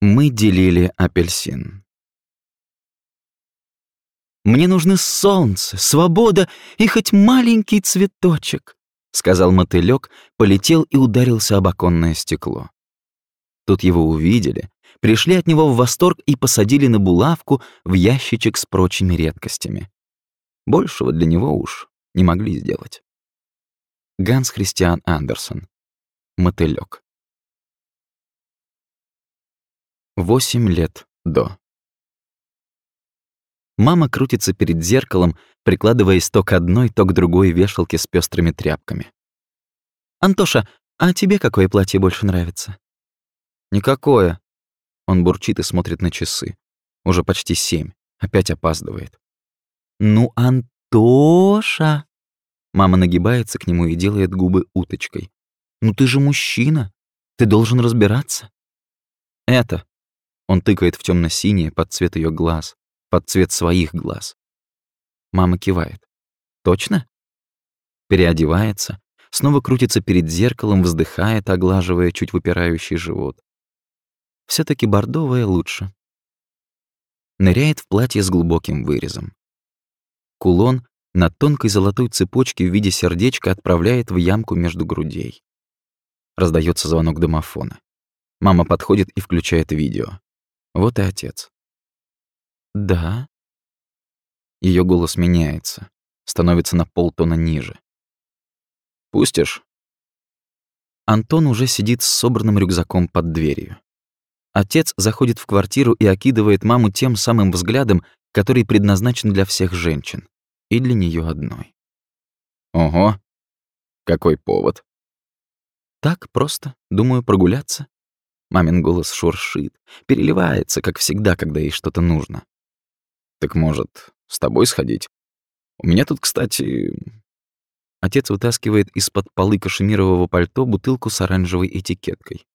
Мы делили апельсин. «Мне нужны солнце, свобода и хоть маленький цветочек», сказал мотылёк, полетел и ударился об оконное стекло. Тут его увидели, пришли от него в восторг и посадили на булавку в ящичек с прочими редкостями. Большего для него уж не могли сделать. Ганс Христиан Андерсон. Мотылёк. Восемь лет до. Мама крутится перед зеркалом, прикладываясь то к одной, то к другой вешалке с пестрыми тряпками. «Антоша, а тебе какое платье больше нравится?» «Никакое». Он бурчит и смотрит на часы. Уже почти семь. Опять опаздывает. «Ну, Антоша!» Мама нагибается к нему и делает губы уточкой. «Ну ты же мужчина. Ты должен разбираться». «Это», он тыкает в темно синее под цвет ее глаз, под цвет своих глаз. Мама кивает. «Точно?» Переодевается, снова крутится перед зеркалом, вздыхает, оглаживая чуть выпирающий живот. все таки бордовое лучше. Ныряет в платье с глубоким вырезом. Кулон на тонкой золотой цепочке в виде сердечка отправляет в ямку между грудей. Раздается звонок домофона. Мама подходит и включает видео. Вот и отец. «Да?» Ее голос меняется, становится на полтона ниже. «Пустишь?» Антон уже сидит с собранным рюкзаком под дверью. Отец заходит в квартиру и окидывает маму тем самым взглядом, который предназначен для всех женщин. И для нее одной. «Ого! Какой повод?» «Так просто. Думаю, прогуляться. Мамин голос шуршит, переливается, как всегда, когда ей что-то нужно. «Так, может, с тобой сходить? У меня тут, кстати...» Отец вытаскивает из-под полы кашемирового пальто бутылку с оранжевой этикеткой.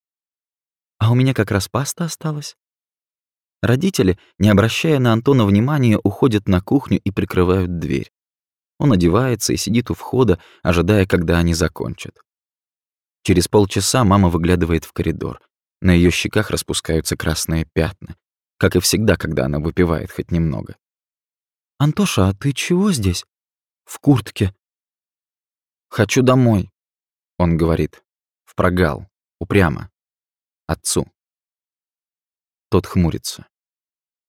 «А у меня как раз паста осталась». Родители, не обращая на Антона внимания, уходят на кухню и прикрывают дверь. Он одевается и сидит у входа, ожидая, когда они закончат. Через полчаса мама выглядывает в коридор. На ее щеках распускаются красные пятна, как и всегда, когда она выпивает хоть немного. «Антоша, а ты чего здесь?» «В куртке». «Хочу домой», — он говорит. В прогал, упрямо. Отцу. Тот хмурится.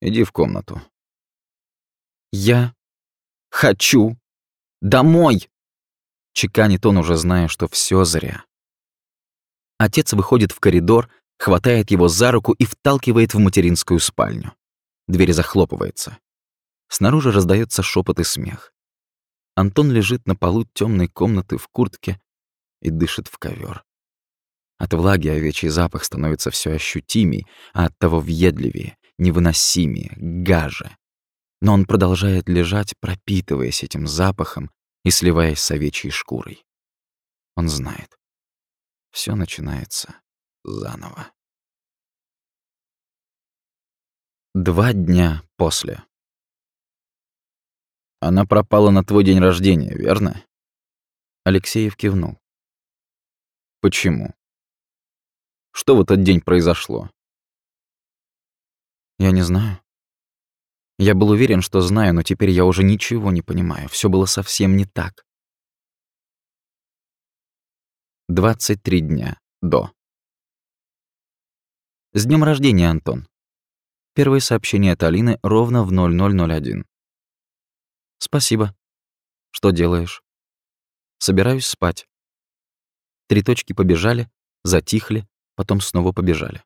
«Иди в комнату». «Я хочу домой!» Чеканит он, уже зная, что все зря. Отец выходит в коридор, хватает его за руку и вталкивает в материнскую спальню. Дверь захлопывается. Снаружи раздается шепот и смех. Антон лежит на полу темной комнаты в куртке и дышит в ковер. От влаги овечий запах становится все ощутимей, а от того въедливее, невыносимее, гаже. Но он продолжает лежать, пропитываясь этим запахом и сливаясь с овечьей шкурой. Он знает. Все начинается заново. Два дня после. Она пропала на твой день рождения, верно? Алексеев кивнул. Почему? Что в этот день произошло? Я не знаю. Я был уверен, что знаю, но теперь я уже ничего не понимаю. Все было совсем не так. 23 дня до. С днем рождения, Антон. Первое сообщение от Алины ровно в 0001. Спасибо. Что делаешь? Собираюсь спать. Три точки побежали, затихли, потом снова побежали.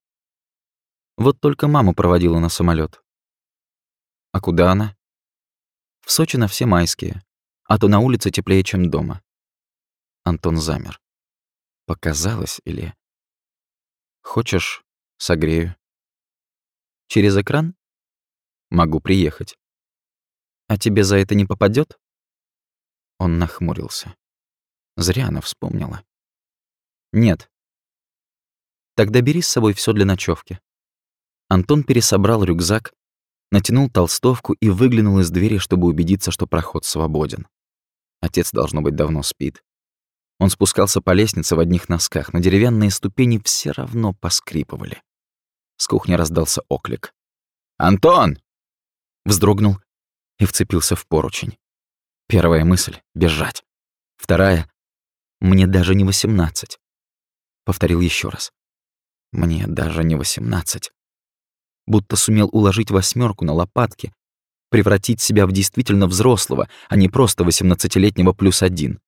Вот только маму проводила на самолет. А куда она? В Сочи на все майские, а то на улице теплее, чем дома. Антон замер. Показалось или... Хочешь, Согрею. Через экран? Могу приехать. А тебе за это не попадет? Он нахмурился. Зря она вспомнила. Нет. Тогда бери с собой все для ночевки. Антон пересобрал рюкзак, натянул толстовку и выглянул из двери, чтобы убедиться, что проход свободен. Отец, должно быть, давно спит. Он спускался по лестнице в одних носках, но деревянные ступени все равно поскрипывали. С кухни раздался оклик. «Антон!» Вздрогнул и вцепился в поручень. Первая мысль — бежать. Вторая — мне даже не восемнадцать. Повторил еще раз. Мне даже не восемнадцать. Будто сумел уложить восьмерку на лопатки, превратить себя в действительно взрослого, а не просто восемнадцатилетнего плюс один.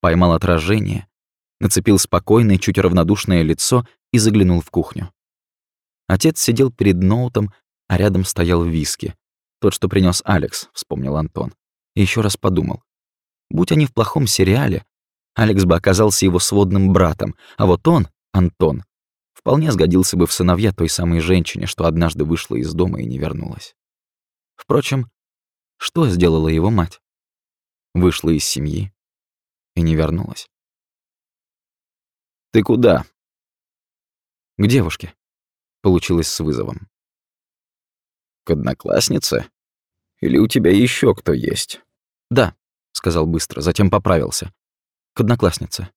Поймал отражение, нацепил спокойное, чуть равнодушное лицо и заглянул в кухню. Отец сидел перед ноутом, а рядом стоял виски. Тот, что принес Алекс, вспомнил Антон. И еще раз подумал. Будь они в плохом сериале, Алекс бы оказался его сводным братом, а вот он, Антон, вполне сгодился бы в сыновья той самой женщине, что однажды вышла из дома и не вернулась. Впрочем, что сделала его мать? Вышла из семьи и не вернулась. «Ты куда?» «К девушке», — получилось с вызовом. «К однокласснице? Или у тебя еще кто есть?» «Да», — сказал быстро, затем поправился. «К однокласснице».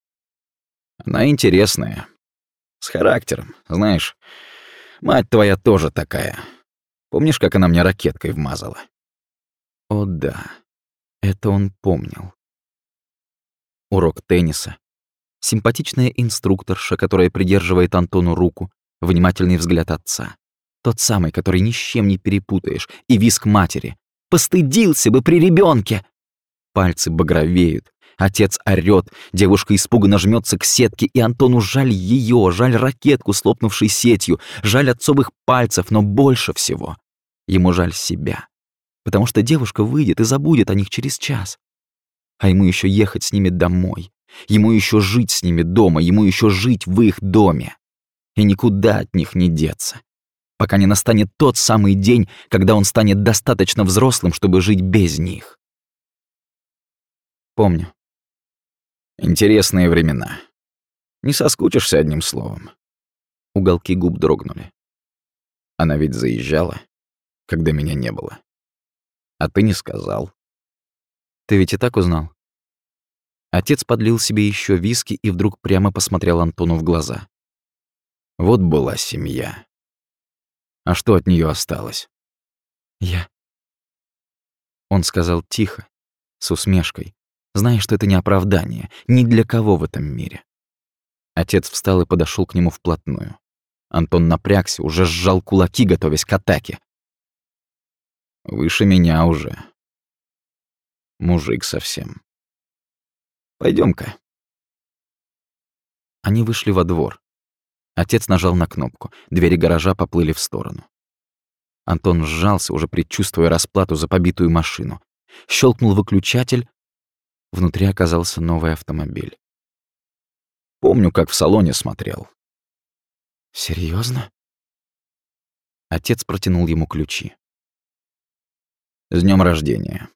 «Она интересная. С характером, знаешь. Мать твоя тоже такая. Помнишь, как она мне ракеткой вмазала?» О да, это он помнил. Урок тенниса, симпатичная инструкторша, которая придерживает Антону руку, внимательный взгляд отца. Тот самый, который ни с чем не перепутаешь, и виск матери. «Постыдился бы при ребенке! Пальцы багровеют, отец орёт, девушка испуганно жмется к сетке, и Антону жаль ее, жаль ракетку с сетью, жаль отцовых пальцев, но больше всего ему жаль себя. Потому что девушка выйдет и забудет о них через час. А ему еще ехать с ними домой, Ему еще жить с ними дома, ему еще жить в их доме. И никуда от них не деться. Пока не настанет тот самый день, когда он станет достаточно взрослым, чтобы жить без них. Помню. Интересные времена. Не соскучишься одним словом. Уголки губ дрогнули. Она ведь заезжала, когда меня не было. А ты не сказал. Ты ведь и так узнал? Отец подлил себе еще виски и вдруг прямо посмотрел Антону в глаза. Вот была семья. А что от нее осталось? Я. Он сказал тихо, с усмешкой, зная, что это не оправдание, ни для кого в этом мире. Отец встал и подошел к нему вплотную. Антон напрягся, уже сжал кулаки, готовясь к атаке. Выше меня уже. Мужик совсем. Пойдем-ка». Они вышли во двор. Отец нажал на кнопку. Двери гаража поплыли в сторону. Антон сжался, уже предчувствуя расплату за побитую машину. Щелкнул выключатель. Внутри оказался новый автомобиль. Помню, как в салоне смотрел. Серьезно? Отец протянул ему ключи. «С днем рождения!»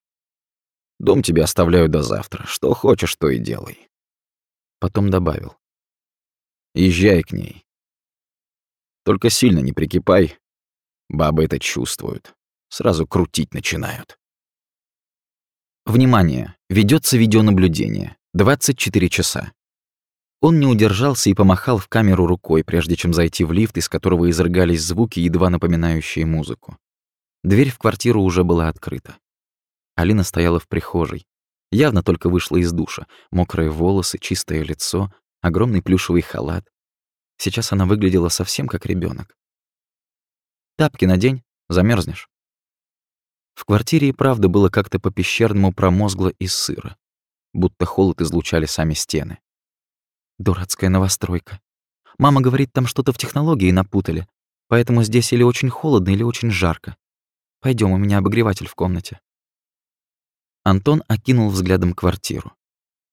Дом тебе оставляю до завтра. Что хочешь, то и делай. Потом добавил. Езжай к ней. Только сильно не прикипай. Бабы это чувствуют. Сразу крутить начинают. Внимание! Ведется видеонаблюдение. 24 часа. Он не удержался и помахал в камеру рукой, прежде чем зайти в лифт, из которого изрыгались звуки, едва напоминающие музыку. Дверь в квартиру уже была открыта. Алина стояла в прихожей. Явно только вышла из душа. Мокрые волосы, чистое лицо, огромный плюшевый халат. Сейчас она выглядела совсем как ребенок. «Тапки надень, замерзнешь. В квартире и правда было как-то по-пещерному промозгло и сыро. Будто холод излучали сами стены. Дурацкая новостройка. Мама говорит, там что-то в технологии напутали. Поэтому здесь или очень холодно, или очень жарко. Пойдем, у меня обогреватель в комнате. Антон окинул взглядом квартиру.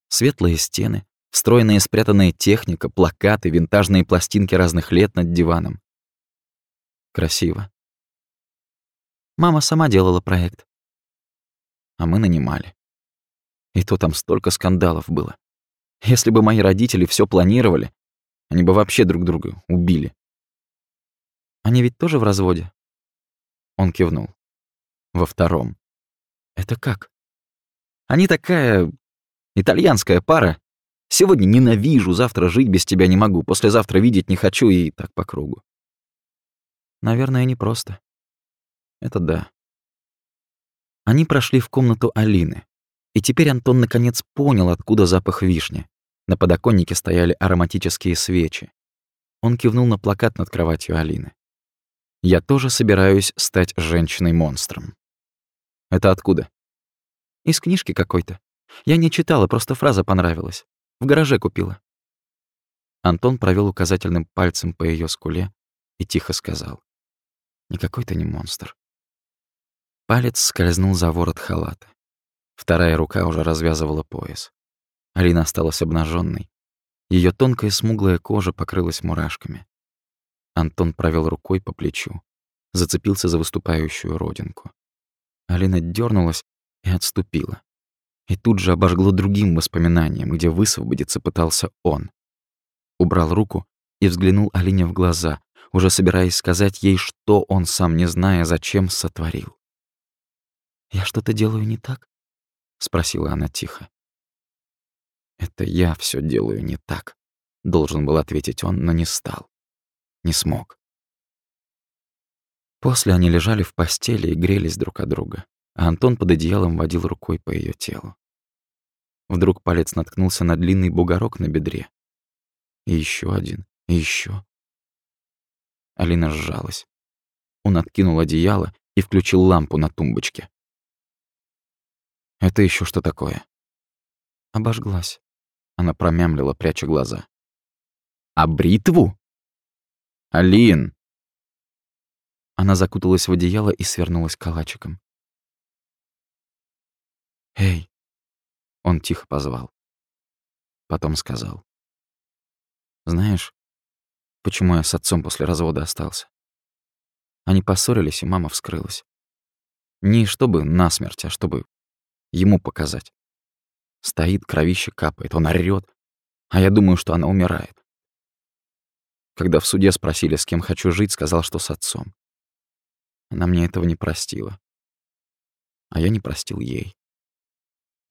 Светлые стены, встроенная спрятанная техника, плакаты, винтажные пластинки разных лет над диваном. Красиво. Мама сама делала проект. А мы нанимали. И то там столько скандалов было. Если бы мои родители все планировали, они бы вообще друг друга убили. Они ведь тоже в разводе? Он кивнул. Во втором. Это как? Они такая итальянская пара. Сегодня ненавижу, завтра жить без тебя не могу, послезавтра видеть не хочу и так по кругу. Наверное, непросто. Это да. Они прошли в комнату Алины. И теперь Антон наконец понял, откуда запах вишни. На подоконнике стояли ароматические свечи. Он кивнул на плакат над кроватью Алины. «Я тоже собираюсь стать женщиной-монстром». «Это откуда?» «Из книжки какой-то. Я не читала, просто фраза понравилась. В гараже купила». Антон провел указательным пальцем по ее скуле и тихо сказал. «Никакой ты не монстр». Палец скользнул за ворот халата. Вторая рука уже развязывала пояс. Алина осталась обнаженной. Ее тонкая смуглая кожа покрылась мурашками. Антон провел рукой по плечу, зацепился за выступающую родинку. Алина дернулась и отступила. И тут же обожгло другим воспоминанием, где высвободиться пытался он. Убрал руку и взглянул Алине в глаза, уже собираясь сказать ей, что он, сам не зная, зачем сотворил. «Я что-то делаю не так?» — спросила она тихо. «Это я все делаю не так», — должен был ответить он, но не стал. Не смог. После они лежали в постели и грелись друг от друга, а Антон под одеялом водил рукой по ее телу. Вдруг палец наткнулся на длинный бугорок на бедре. И еще один, и еще. Алина сжалась. Он откинул одеяло и включил лампу на тумбочке. «Это еще что такое?» Обожглась. Она промямлила, пряча глаза. «А бритву?» «Алин!» Она закуталась в одеяло и свернулась калачиком. «Эй!» Он тихо позвал. Потом сказал. «Знаешь, почему я с отцом после развода остался?» Они поссорились, и мама вскрылась. Не чтобы насмерть, а чтобы ему показать. Стоит, кровище капает, он орёт, а я думаю, что она умирает. Когда в суде спросили, с кем хочу жить, сказал, что с отцом. Она мне этого не простила. А я не простил ей.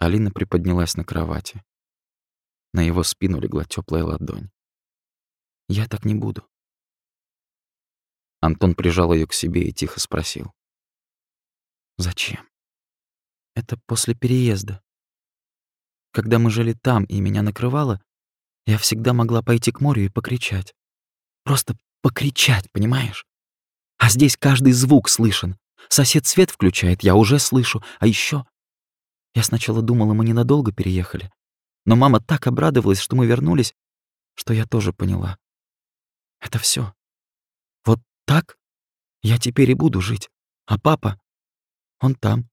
Алина приподнялась на кровати. На его спину легла теплая ладонь. «Я так не буду». Антон прижал ее к себе и тихо спросил. «Зачем?» «Это после переезда. Когда мы жили там и меня накрывало, я всегда могла пойти к морю и покричать. Просто покричать, понимаешь? А здесь каждый звук слышен. Сосед свет включает, я уже слышу. А еще Я сначала думала, мы ненадолго переехали. Но мама так обрадовалась, что мы вернулись, что я тоже поняла. Это все. Вот так я теперь и буду жить. А папа, он там.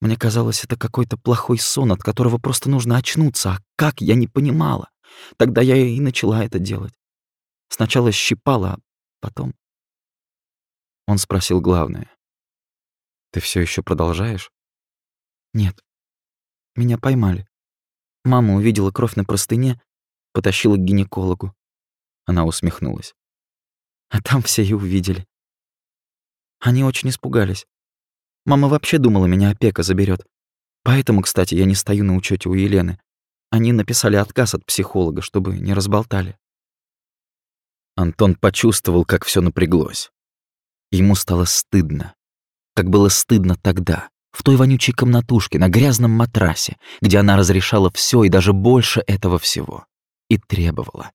Мне казалось, это какой-то плохой сон, от которого просто нужно очнуться. А как, я не понимала. Тогда я и начала это делать. Сначала щипала, а потом... Он спросил главное. «Ты все еще продолжаешь?» «Нет. Меня поймали. Мама увидела кровь на простыне, потащила к гинекологу». Она усмехнулась. А там все и увидели. Они очень испугались. Мама вообще думала, меня опека заберет. Поэтому, кстати, я не стою на учете у Елены. Они написали отказ от психолога, чтобы не разболтали. Антон почувствовал, как все напряглось. Ему стало стыдно. Как было стыдно тогда, в той вонючей комнатушке, на грязном матрасе, где она разрешала все и даже больше этого всего. И требовала.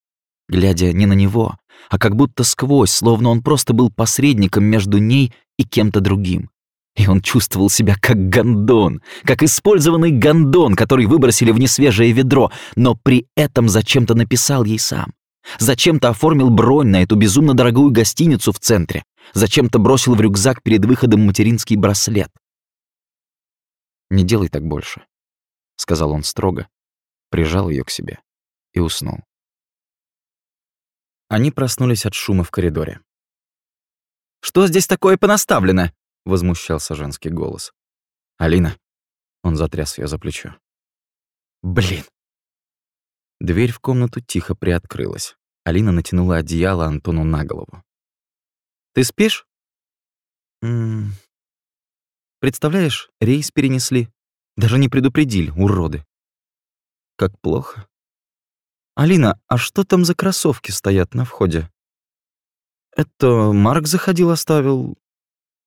Глядя не на него, а как будто сквозь, словно он просто был посредником между ней и кем-то другим. И он чувствовал себя как гондон, как использованный гондон, который выбросили в несвежее ведро, но при этом зачем-то написал ей сам. Зачем-то оформил бронь на эту безумно дорогую гостиницу в центре. Зачем-то бросил в рюкзак перед выходом материнский браслет. «Не делай так больше», — сказал он строго, прижал ее к себе и уснул. Они проснулись от шума в коридоре. «Что здесь такое понаставлено?» — возмущался женский голос. «Алина!» — он затряс ее за плечо. «Блин!» Дверь в комнату тихо приоткрылась. Алина натянула одеяло Антону на голову. «Ты спишь?» М -м «Представляешь, рейс перенесли. Даже не предупредили, уроды». «Как плохо». «Алина, а что там за кроссовки стоят на входе?» Это Марк заходил, оставил.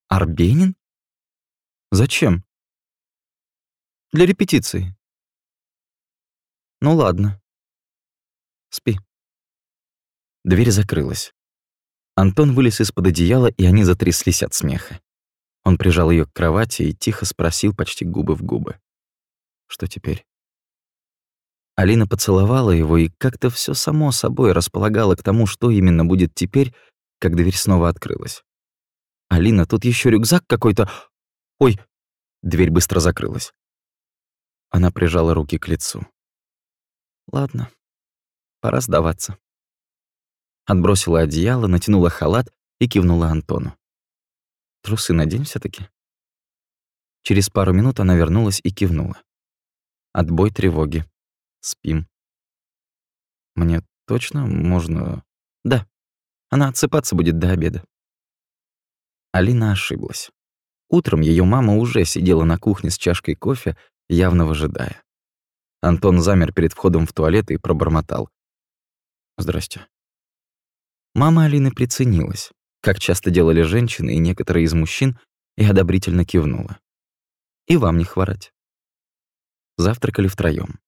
Арбенин? Зачем? Для репетиции. Ну ладно. Спи. Дверь закрылась. Антон вылез из-под одеяла, и они затряслись от смеха. Он прижал ее к кровати и тихо спросил почти губы в губы. Что теперь? Алина поцеловала его, и как-то все само собой располагало к тому, что именно будет теперь, как дверь снова открылась. «Алина, тут еще рюкзак какой-то... Ой!» Дверь быстро закрылась. Она прижала руки к лицу. «Ладно, пора сдаваться». Отбросила одеяло, натянула халат и кивнула Антону. «Трусы надень все таки Через пару минут она вернулась и кивнула. Отбой тревоги. Спим. Мне точно можно... Да. Она отсыпаться будет до обеда. Алина ошиблась. Утром ее мама уже сидела на кухне с чашкой кофе, явно выжидая. Антон замер перед входом в туалет и пробормотал. «Здрасте». Мама Алины приценилась, как часто делали женщины и некоторые из мужчин, и одобрительно кивнула. «И вам не хворать». Завтракали втроём.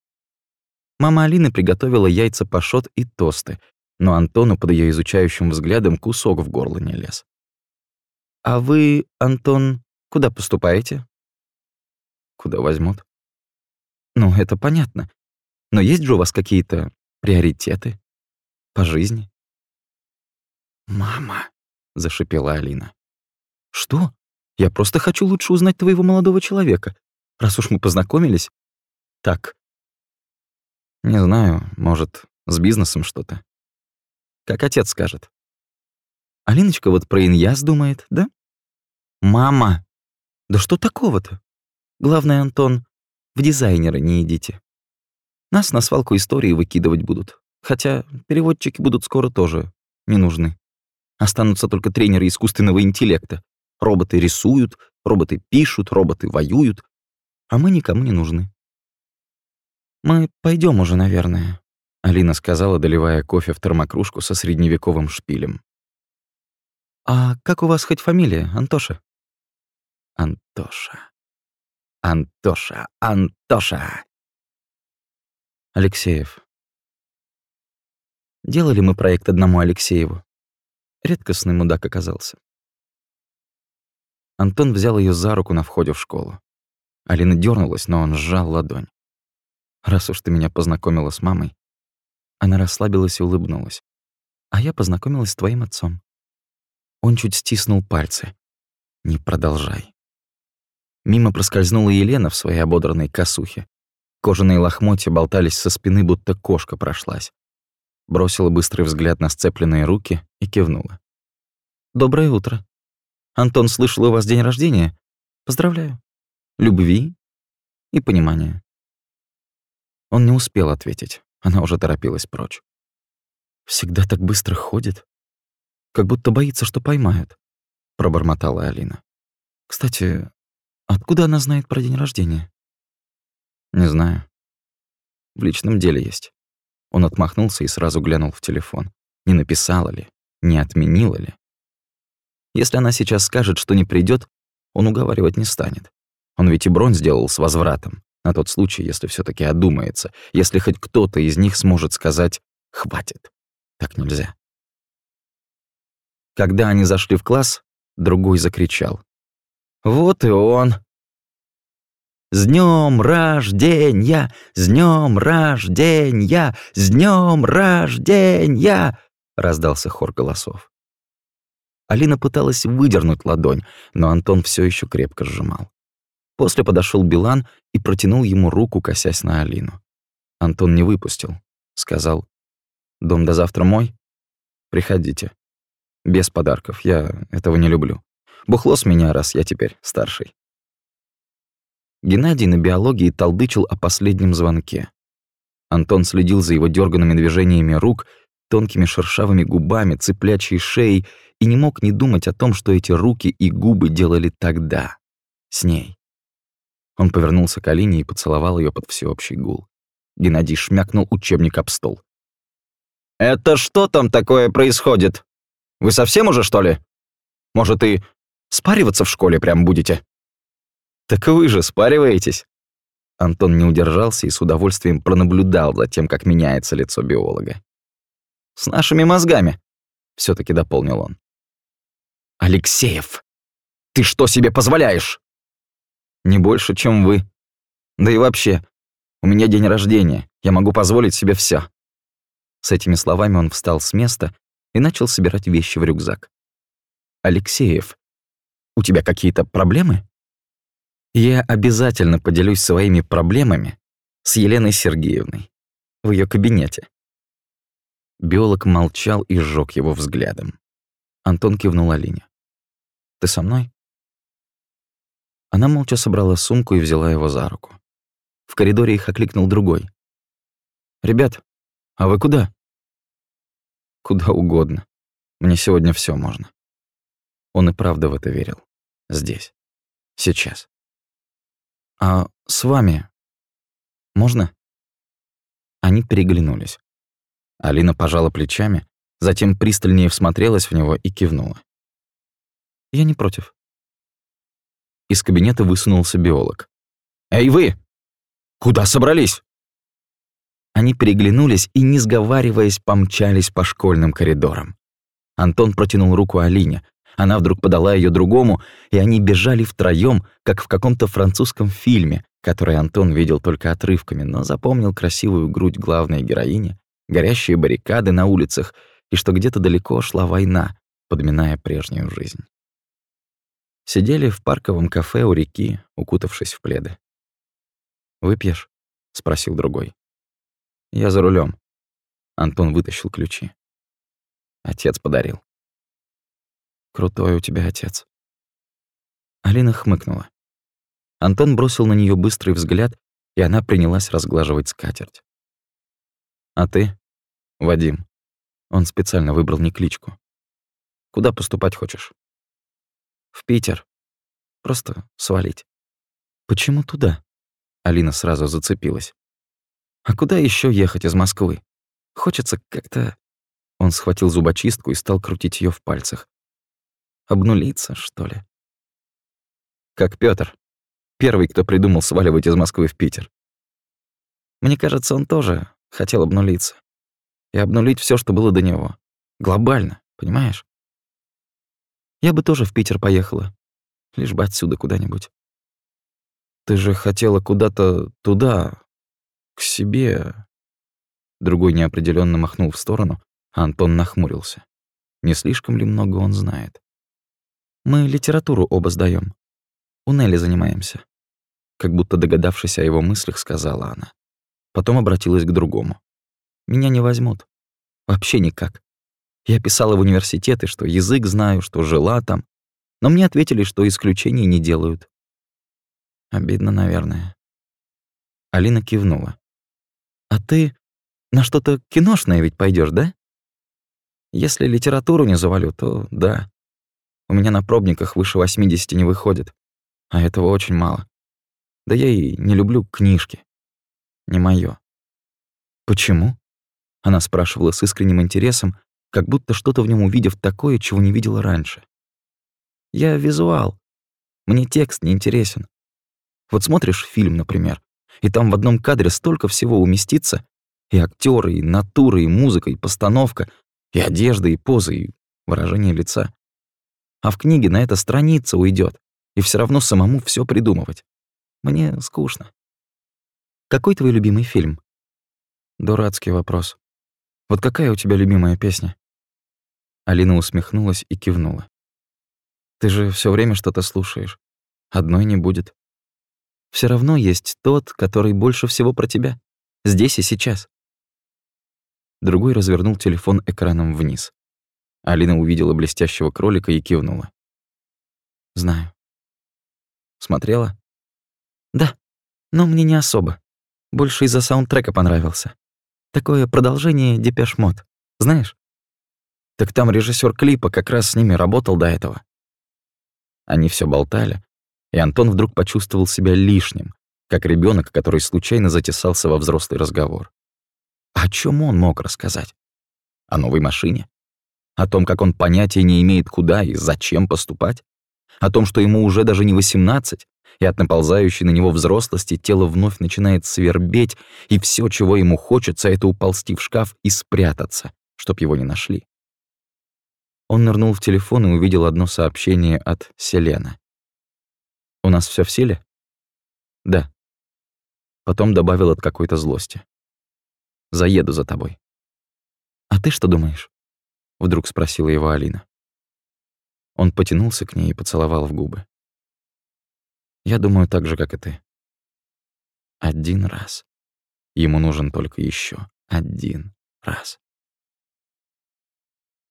Мама Алины приготовила яйца пашот и тосты, но Антону под ее изучающим взглядом кусок в горло не лез. «А вы, Антон, куда поступаете?» «Куда возьмут?» «Ну, это понятно. Но есть же у вас какие-то приоритеты по жизни?» «Мама», — зашипела Алина. «Что? Я просто хочу лучше узнать твоего молодого человека. Раз уж мы познакомились. Так. Не знаю, может, с бизнесом что-то. Как отец скажет. Алиночка вот про иньяс думает, да? Мама! Да что такого-то? Главное, Антон, в дизайнеры не идите. Нас на свалку истории выкидывать будут. Хотя переводчики будут скоро тоже не нужны. Останутся только тренеры искусственного интеллекта. Роботы рисуют, роботы пишут, роботы воюют. А мы никому не нужны. Мы пойдем уже, наверное. Алина сказала, доливая кофе в термокружку со средневековым шпилем. «А как у вас хоть фамилия, Антоша?» «Антоша. Антоша. Антоша!» Алексеев. Делали мы проект одному Алексееву. Редкостный мудак оказался. Антон взял ее за руку на входе в школу. Алина дернулась, но он сжал ладонь. «Раз уж ты меня познакомила с мамой, она расслабилась и улыбнулась. «А я познакомилась с твоим отцом». Он чуть стиснул пальцы. «Не продолжай». Мимо проскользнула Елена в своей ободранной косухе. Кожаные лохмотья болтались со спины, будто кошка прошлась. Бросила быстрый взгляд на сцепленные руки и кивнула. «Доброе утро. Антон, слышал, у вас день рождения? Поздравляю. Любви и понимания». Он не успел ответить. Она уже торопилась прочь. «Всегда так быстро ходит. Как будто боится, что поймают», — пробормотала Алина. «Кстати, откуда она знает про день рождения?» «Не знаю. В личном деле есть». Он отмахнулся и сразу глянул в телефон. Не написала ли, не отменила ли. Если она сейчас скажет, что не придет, он уговаривать не станет. Он ведь и бронь сделал с возвратом. На тот случай, если все таки одумается, если хоть кто-то из них сможет сказать «хватит». Так нельзя. Когда они зашли в класс, другой закричал. «Вот и он!» «С днем рождения! С днем рождения! С днем рождения!» — раздался хор голосов. Алина пыталась выдернуть ладонь, но Антон все еще крепко сжимал. После подошел Билан и протянул ему руку, косясь на Алину. Антон не выпустил. Сказал, «Дом до завтра мой? Приходите. Без подарков, я этого не люблю. Бухло с меня, раз я теперь старший». Геннадий на биологии толдычил о последнем звонке. Антон следил за его дерганными движениями рук, тонкими шершавыми губами, цыплячьей шеей и не мог не думать о том, что эти руки и губы делали тогда, с ней. Он повернулся к Алине и поцеловал ее под всеобщий гул. Геннадий шмякнул учебник об стол. «Это что там такое происходит?» Вы совсем уже, что ли? Может, и спариваться в школе прям будете?» «Так вы же спариваетесь!» Антон не удержался и с удовольствием пронаблюдал за тем, как меняется лицо биолога. «С нашими мозгами», — все таки дополнил он. «Алексеев, ты что себе позволяешь?» «Не больше, чем вы. Да и вообще, у меня день рождения, я могу позволить себе все. С этими словами он встал с места и начал собирать вещи в рюкзак. «Алексеев, у тебя какие-то проблемы?» Я обязательно поделюсь своими проблемами с Еленой Сергеевной в ее кабинете. Биолог молчал и сжег его взглядом. Антон кивнул Алине. «Ты со мной?» Она молча собрала сумку и взяла его за руку. В коридоре их окликнул другой. «Ребят, а вы куда?» «Куда угодно. Мне сегодня все можно». Он и правда в это верил. Здесь. Сейчас. «А с вами можно?» Они переглянулись. Алина пожала плечами, затем пристальнее всмотрелась в него и кивнула. «Я не против». Из кабинета высунулся биолог. «Эй вы! Куда собрались?» Они переглянулись и, не сговариваясь, помчались по школьным коридорам. Антон протянул руку Алине, она вдруг подала ее другому, и они бежали втроем, как в каком-то французском фильме, который Антон видел только отрывками, но запомнил красивую грудь главной героини, горящие баррикады на улицах и что где-то далеко шла война, подминая прежнюю жизнь. Сидели в парковом кафе у реки, укутавшись в пледы. «Выпьешь?» — спросил другой. «Я за рулем. Антон вытащил ключи. Отец подарил. Крутой у тебя отец. Алина хмыкнула. Антон бросил на нее быстрый взгляд, и она принялась разглаживать скатерть. «А ты?» «Вадим». Он специально выбрал не кличку. «Куда поступать хочешь?» «В Питер. Просто свалить». «Почему туда?» Алина сразу зацепилась. «А куда еще ехать из Москвы? Хочется как-то...» Он схватил зубочистку и стал крутить ее в пальцах. Обнулиться, что ли? Как Пётр, первый, кто придумал сваливать из Москвы в Питер. Мне кажется, он тоже хотел обнулиться. И обнулить все, что было до него. Глобально, понимаешь? Я бы тоже в Питер поехала. Лишь бы отсюда куда-нибудь. Ты же хотела куда-то туда, к себе. Другой неопределенно махнул в сторону, а Антон нахмурился. Не слишком ли много он знает? Мы литературу оба сдаем. У Нелли занимаемся. Как будто догадавшись о его мыслях, сказала она. Потом обратилась к другому. Меня не возьмут. Вообще никак. Я писала в университеты, что язык знаю, что жила там. Но мне ответили, что исключений не делают. Обидно, наверное. Алина кивнула. «А ты на что-то киношное ведь пойдешь, да?» «Если литературу не завалю, то да. У меня на пробниках выше 80 не выходит, а этого очень мало. Да я и не люблю книжки. Не моё. Почему? Она спрашивала с искренним интересом, как будто что-то в нем увидев такое, чего не видела раньше. Я визуал. Мне текст не интересен. Вот смотришь фильм, например, и там в одном кадре столько всего уместится, и актеры, и натура, и музыка, и постановка, и одежда, и поза, и выражение лица. А в книге на это страница уйдет, и все равно самому все придумывать. Мне скучно. Какой твой любимый фильм? Дурацкий вопрос. Вот какая у тебя любимая песня? Алина усмехнулась и кивнула. Ты же все время что-то слушаешь. Одной не будет. Все равно есть тот, который больше всего про тебя. Здесь и сейчас. Другой развернул телефон экраном вниз. Алина увидела блестящего кролика и кивнула. «Знаю». «Смотрела?» «Да, но мне не особо. Больше из-за саундтрека понравился. Такое продолжение Depeche Mode. Знаешь?» «Так там режиссер клипа как раз с ними работал до этого». Они все болтали, и Антон вдруг почувствовал себя лишним, как ребенок, который случайно затесался во взрослый разговор. О чем он мог рассказать? О новой машине? О том, как он понятия не имеет, куда и зачем поступать? О том, что ему уже даже не 18, и от наползающей на него взрослости тело вновь начинает свербеть, и все, чего ему хочется, это уползти в шкаф и спрятаться, чтоб его не нашли. Он нырнул в телефон и увидел одно сообщение от Селена. «У нас все в силе?» «Да». Потом добавил от какой-то злости. «Заеду за тобой». «А ты что думаешь?» — вдруг спросила его Алина. Он потянулся к ней и поцеловал в губы. «Я думаю так же, как и ты. Один раз. Ему нужен только еще один раз».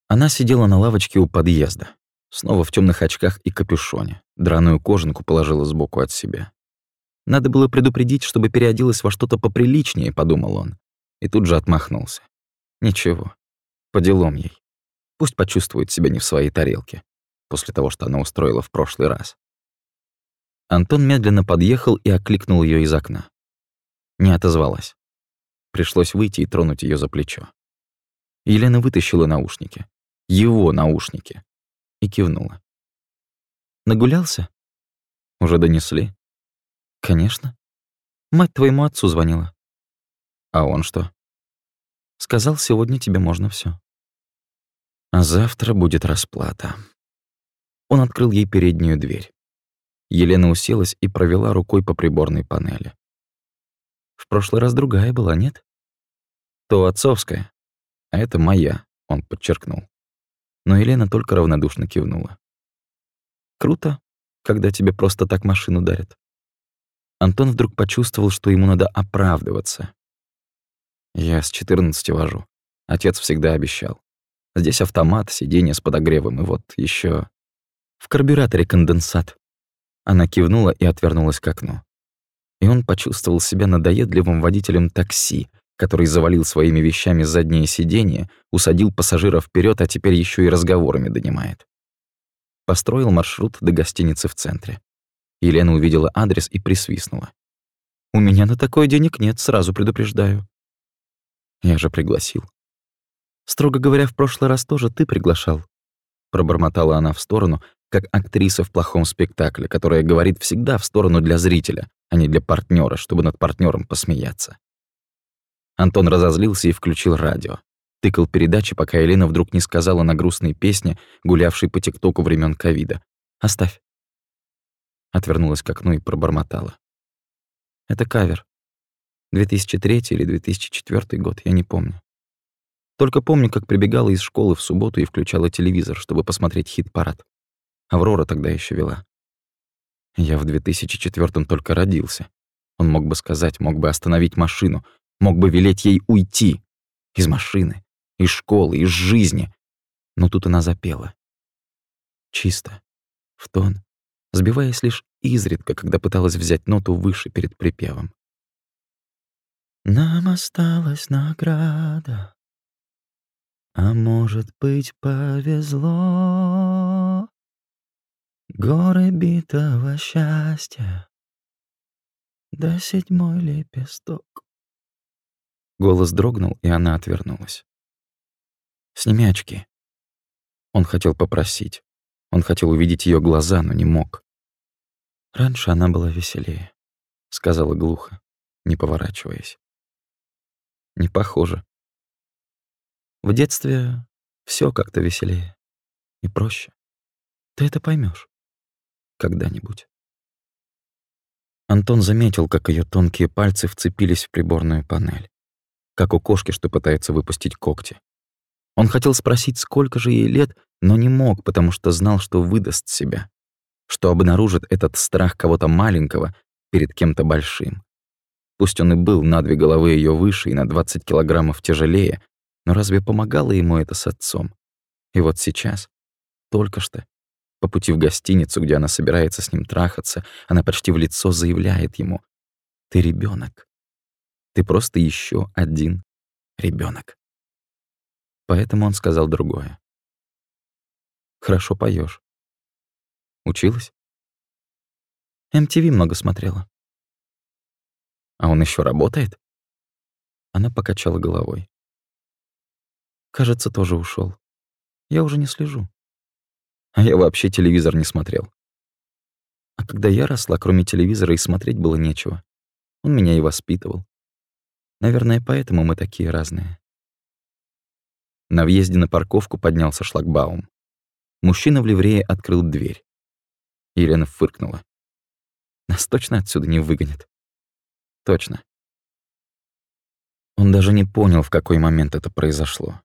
Она сидела на лавочке у подъезда, снова в темных очках и капюшоне, драную кожанку положила сбоку от себя. Надо было предупредить, чтобы переоделась во что-то поприличнее, подумал он, и тут же отмахнулся. Ничего, по делам ей. Пусть почувствует себя не в своей тарелке, после того, что она устроила в прошлый раз. Антон медленно подъехал и окликнул ее из окна. Не отозвалась. Пришлось выйти и тронуть ее за плечо. Елена вытащила наушники его наушники, и кивнула. Нагулялся? Уже донесли? Конечно. Мать твоему отцу звонила. А он что? Сказал, сегодня тебе можно все. А завтра будет расплата. Он открыл ей переднюю дверь. Елена уселась и провела рукой по приборной панели. В прошлый раз другая была, нет? То отцовская, а это моя, он подчеркнул но Елена только равнодушно кивнула. «Круто, когда тебе просто так машину дарят». Антон вдруг почувствовал, что ему надо оправдываться. «Я с 14 вожу. Отец всегда обещал. Здесь автомат, сиденье с подогревом, и вот еще В карбюраторе конденсат». Она кивнула и отвернулась к окну. И он почувствовал себя надоедливым водителем такси, который завалил своими вещами заднее сиденье, усадил пассажира вперед, а теперь еще и разговорами донимает. Построил маршрут до гостиницы в центре. Елена увидела адрес и присвистнула. «У меня на такой денег нет, сразу предупреждаю». «Я же пригласил». «Строго говоря, в прошлый раз тоже ты приглашал», — пробормотала она в сторону, как актриса в плохом спектакле, которая говорит всегда в сторону для зрителя, а не для партнера, чтобы над партнером посмеяться. Антон разозлился и включил радио. Тыкал передачи, пока Елена вдруг не сказала на грустной песне, гулявшей по ТикТоку времен ковида. «Оставь». Отвернулась к окну и пробормотала. «Это кавер. 2003 или 2004 год, я не помню. Только помню, как прибегала из школы в субботу и включала телевизор, чтобы посмотреть хит-парад. Аврора тогда еще вела. Я в 2004 только родился. Он мог бы сказать, мог бы остановить машину, Мог бы велеть ей уйти. Из машины, из школы, из жизни. Но тут она запела. Чисто, в тон, сбиваясь лишь изредка, когда пыталась взять ноту выше перед припевом. Нам осталась награда, а может быть повезло. Горы битого счастья, да седьмой лепесток. Голос дрогнул, и она отвернулась. «Сними очки». Он хотел попросить. Он хотел увидеть ее глаза, но не мог. «Раньше она была веселее», — сказала глухо, не поворачиваясь. «Не похоже. В детстве все как-то веселее и проще. Ты это поймешь когда-нибудь». Антон заметил, как ее тонкие пальцы вцепились в приборную панель как у кошки, что пытается выпустить когти. Он хотел спросить, сколько же ей лет, но не мог, потому что знал, что выдаст себя, что обнаружит этот страх кого-то маленького перед кем-то большим. Пусть он и был на две головы ее выше и на 20 килограммов тяжелее, но разве помогало ему это с отцом? И вот сейчас, только что, по пути в гостиницу, где она собирается с ним трахаться, она почти в лицо заявляет ему «Ты ребенок. Ты просто еще один ребенок. Поэтому он сказал другое. Хорошо поешь. Училась? MTV много смотрела. А он еще работает? Она покачала головой. Кажется, тоже ушел. Я уже не слежу. А я вообще телевизор не смотрел. А когда я росла, кроме телевизора и смотреть было нечего. Он меня и воспитывал. Наверное, поэтому мы такие разные. На въезде на парковку поднялся шлагбаум. Мужчина в ливрее открыл дверь. Елена фыркнула. Нас точно отсюда не выгонят. Точно. Он даже не понял, в какой момент это произошло.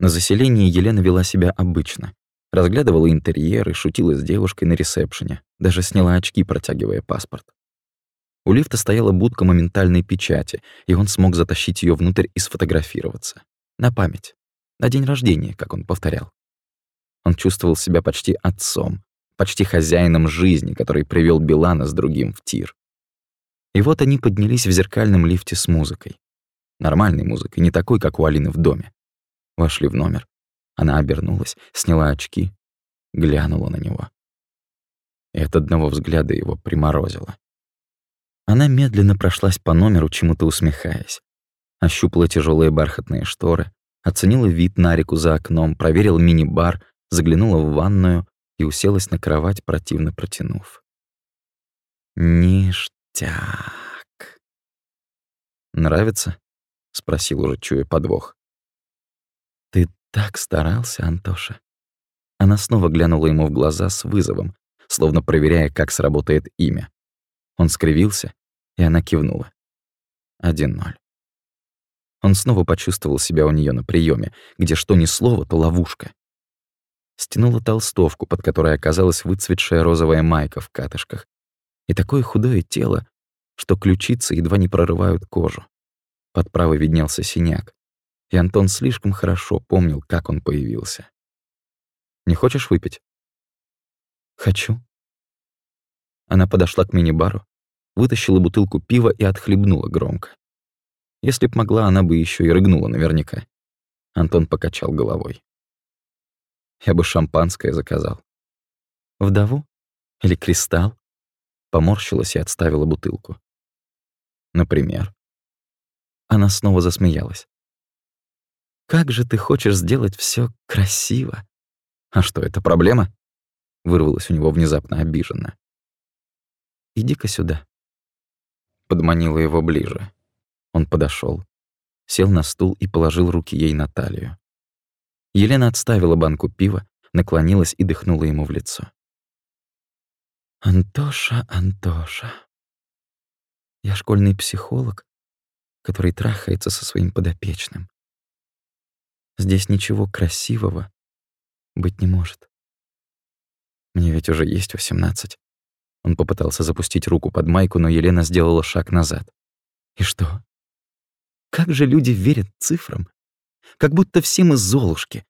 На заселении Елена вела себя обычно. Разглядывала интерьер и шутила с девушкой на ресепшене. Даже сняла очки, протягивая паспорт. У лифта стояла будка моментальной печати, и он смог затащить ее внутрь и сфотографироваться. На память. На день рождения, как он повторял. Он чувствовал себя почти отцом, почти хозяином жизни, который привел Билана с другим в тир. И вот они поднялись в зеркальном лифте с музыкой. Нормальной музыкой, не такой, как у Алины в доме. Вошли в номер. Она обернулась, сняла очки, глянула на него. И от одного взгляда его приморозило. Она медленно прошлась по номеру, чему-то усмехаясь. Ощупала тяжелые бархатные шторы, оценила вид на реку за окном, проверила мини-бар, заглянула в ванную и уселась на кровать, противно протянув. Ништяк. «Нравится?» — спросил уже, чуя подвох. «Ты так старался, Антоша». Она снова глянула ему в глаза с вызовом, словно проверяя, как сработает имя. Он скривился, и она кивнула. Один ноль. Он снова почувствовал себя у нее на приеме, где что ни слово, то ловушка. Стянула толстовку, под которой оказалась выцветшая розовая майка в катышках. И такое худое тело, что ключицы едва не прорывают кожу. Под правой виднелся синяк. И Антон слишком хорошо помнил, как он появился. «Не хочешь выпить?» «Хочу», она подошла к мини-бару, вытащила бутылку пива и отхлебнула громко. Если б могла, она бы еще и рыгнула наверняка. Антон покачал головой. Я бы шампанское заказал. Вдову? Или кристалл? Поморщилась и отставила бутылку. Например. Она снова засмеялась. «Как же ты хочешь сделать все красиво?» «А что, это проблема?» Вырвалось у него внезапно обиженно. Иди-ка сюда». Подманила его ближе. Он подошел, сел на стул и положил руки ей на талию. Елена отставила банку пива, наклонилась и дыхнула ему в лицо. «Антоша, Антоша, я школьный психолог, который трахается со своим подопечным. Здесь ничего красивого быть не может. Мне ведь уже есть восемнадцать. Он попытался запустить руку под майку, но Елена сделала шаг назад. И что? Как же люди верят цифрам? Как будто все мы золушки.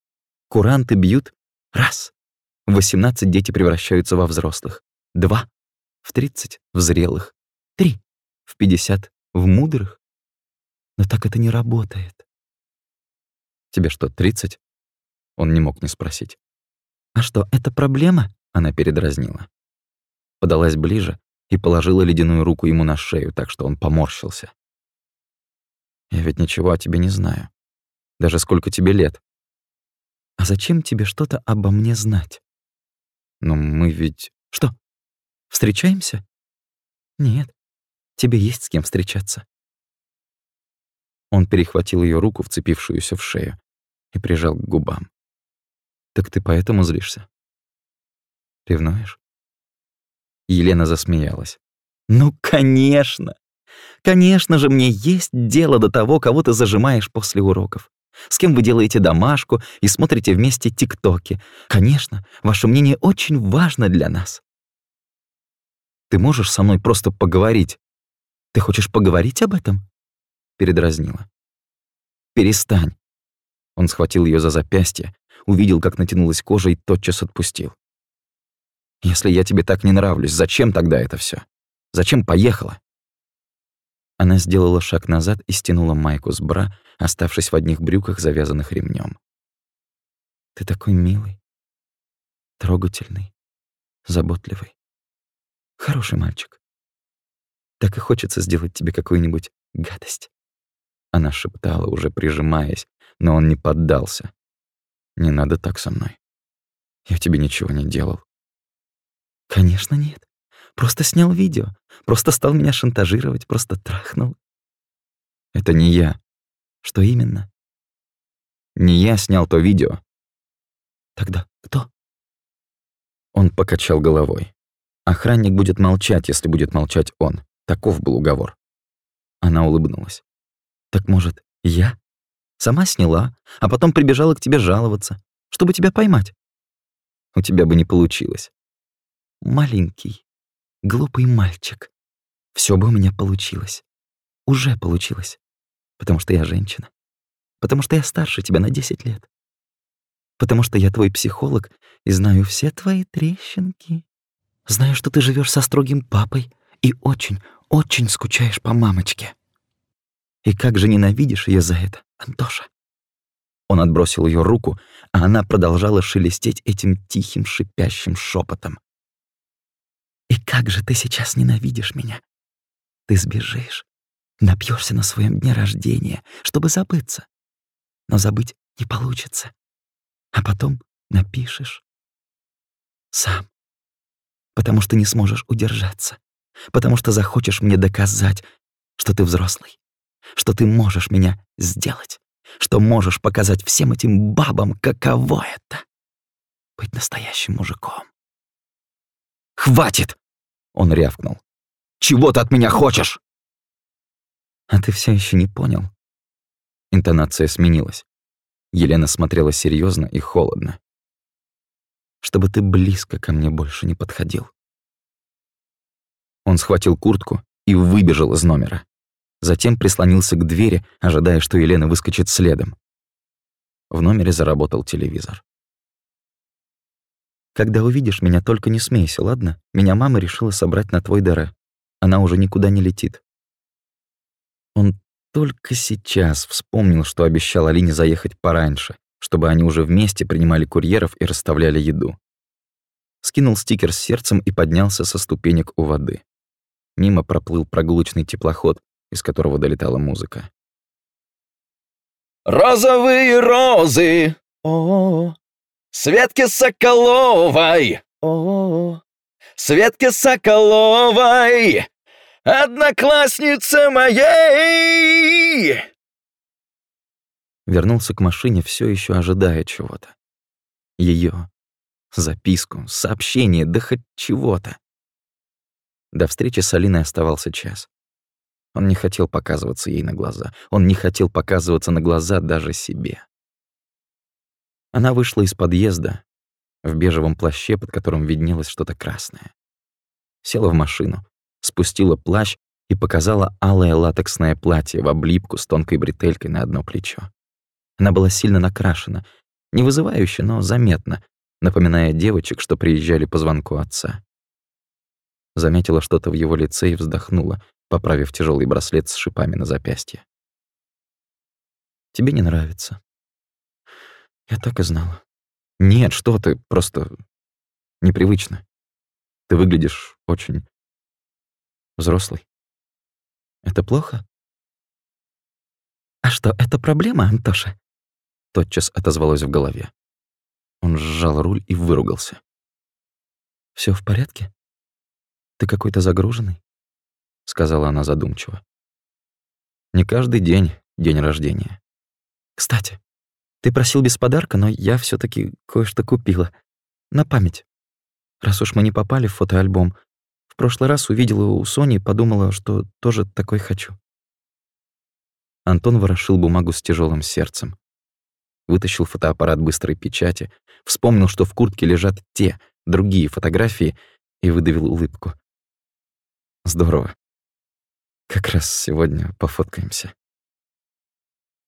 Куранты бьют. Раз. В 18 дети превращаются во взрослых. Два. В 30 — в зрелых. Три. В 50 — в мудрых. Но так это не работает. Тебе что, 30? Он не мог не спросить. А что, это проблема? Она передразнила подалась ближе и положила ледяную руку ему на шею, так что он поморщился. «Я ведь ничего о тебе не знаю. Даже сколько тебе лет. А зачем тебе что-то обо мне знать? Ну, мы ведь... Что? Встречаемся? Нет. Тебе есть с кем встречаться. Он перехватил ее руку, вцепившуюся в шею, и прижал к губам. «Так ты поэтому злишься? Ревнуешь?» Елена засмеялась. «Ну, конечно! Конечно же, мне есть дело до того, кого ты зажимаешь после уроков. С кем вы делаете домашку и смотрите вместе тиктоки. Конечно, ваше мнение очень важно для нас. Ты можешь со мной просто поговорить? Ты хочешь поговорить об этом?» Передразнила. «Перестань». Он схватил ее за запястье, увидел, как натянулась кожа и тотчас отпустил. Если я тебе так не нравлюсь, зачем тогда это все? Зачем поехала?» Она сделала шаг назад и стянула майку с бра, оставшись в одних брюках, завязанных ремнем. «Ты такой милый, трогательный, заботливый, хороший мальчик. Так и хочется сделать тебе какую-нибудь гадость». Она шептала, уже прижимаясь, но он не поддался. Не надо так со мной. Я тебе ничего не делал. Конечно, нет. Просто снял видео. Просто стал меня шантажировать, просто трахнул. Это не я. Что именно? Не я снял то видео. Тогда кто? Он покачал головой. Охранник будет молчать, если будет молчать он. Таков был уговор. Она улыбнулась. Так может, я? Сама сняла, а потом прибежала к тебе жаловаться, чтобы тебя поймать. У тебя бы не получилось. Маленький, глупый мальчик. Все бы у меня получилось. Уже получилось. Потому что я женщина. Потому что я старше тебя на 10 лет. Потому что я твой психолог и знаю все твои трещинки. Знаю, что ты живешь со строгим папой и очень, очень скучаешь по мамочке. И как же ненавидишь ее за это, Антоша. Он отбросил ее руку, а она продолжала шелестеть этим тихим шипящим шепотом. И как же ты сейчас ненавидишь меня? Ты сбежишь, напьешься на своем дне рождения, чтобы забыться. Но забыть не получится. А потом напишешь. Сам. Потому что не сможешь удержаться. Потому что захочешь мне доказать, что ты взрослый. Что ты можешь меня сделать. Что можешь показать всем этим бабам, каково это — быть настоящим мужиком. «Хватит!» — он рявкнул. «Чего ты от меня хочешь?» «А ты все еще не понял?» Интонация сменилась. Елена смотрела серьезно и холодно. «Чтобы ты близко ко мне больше не подходил». Он схватил куртку и выбежал из номера. Затем прислонился к двери, ожидая, что Елена выскочит следом. В номере заработал телевизор. Когда увидишь меня, только не смейся, ладно? Меня мама решила собрать на твой ДР. Она уже никуда не летит. Он только сейчас вспомнил, что обещал Алине заехать пораньше, чтобы они уже вместе принимали курьеров и расставляли еду. Скинул стикер с сердцем и поднялся со ступенек у воды. Мимо проплыл прогулочный теплоход, из которого долетала музыка. «Розовые розы! О, Светке Соколовой! О, Светке Соколовой! Одноклассница моей!» Вернулся к машине, все еще ожидая чего-то. Ее записку, сообщение, да хоть чего-то. До встречи с Алиной оставался час. Он не хотел показываться ей на глаза. Он не хотел показываться на глаза даже себе. Она вышла из подъезда в бежевом плаще, под которым виднелось что-то красное. Села в машину, спустила плащ и показала алое латексное платье в облипку с тонкой бретелькой на одно плечо. Она была сильно накрашена, не вызывающе, но заметно, напоминая девочек, что приезжали по звонку отца. Заметила что-то в его лице и вздохнула, поправив тяжелый браслет с шипами на запястье. «Тебе не нравится», я так и знала. Нет, что ты, просто непривычно. Ты выглядишь очень взрослый. Это плохо? А что, это проблема, Антоша? Тотчас отозвалось в голове. Он сжал руль и выругался. Все в порядке? Ты какой-то загруженный? Сказала она задумчиво. Не каждый день день рождения. Кстати, ты просил без подарка, но я все таки кое-что купила. На память. Раз уж мы не попали в фотоальбом, в прошлый раз увидела у Сони и подумала, что тоже такой хочу. Антон ворошил бумагу с тяжелым сердцем. Вытащил фотоаппарат быстрой печати, вспомнил, что в куртке лежат те, другие фотографии, и выдавил улыбку. Здорово. Как раз сегодня пофоткаемся.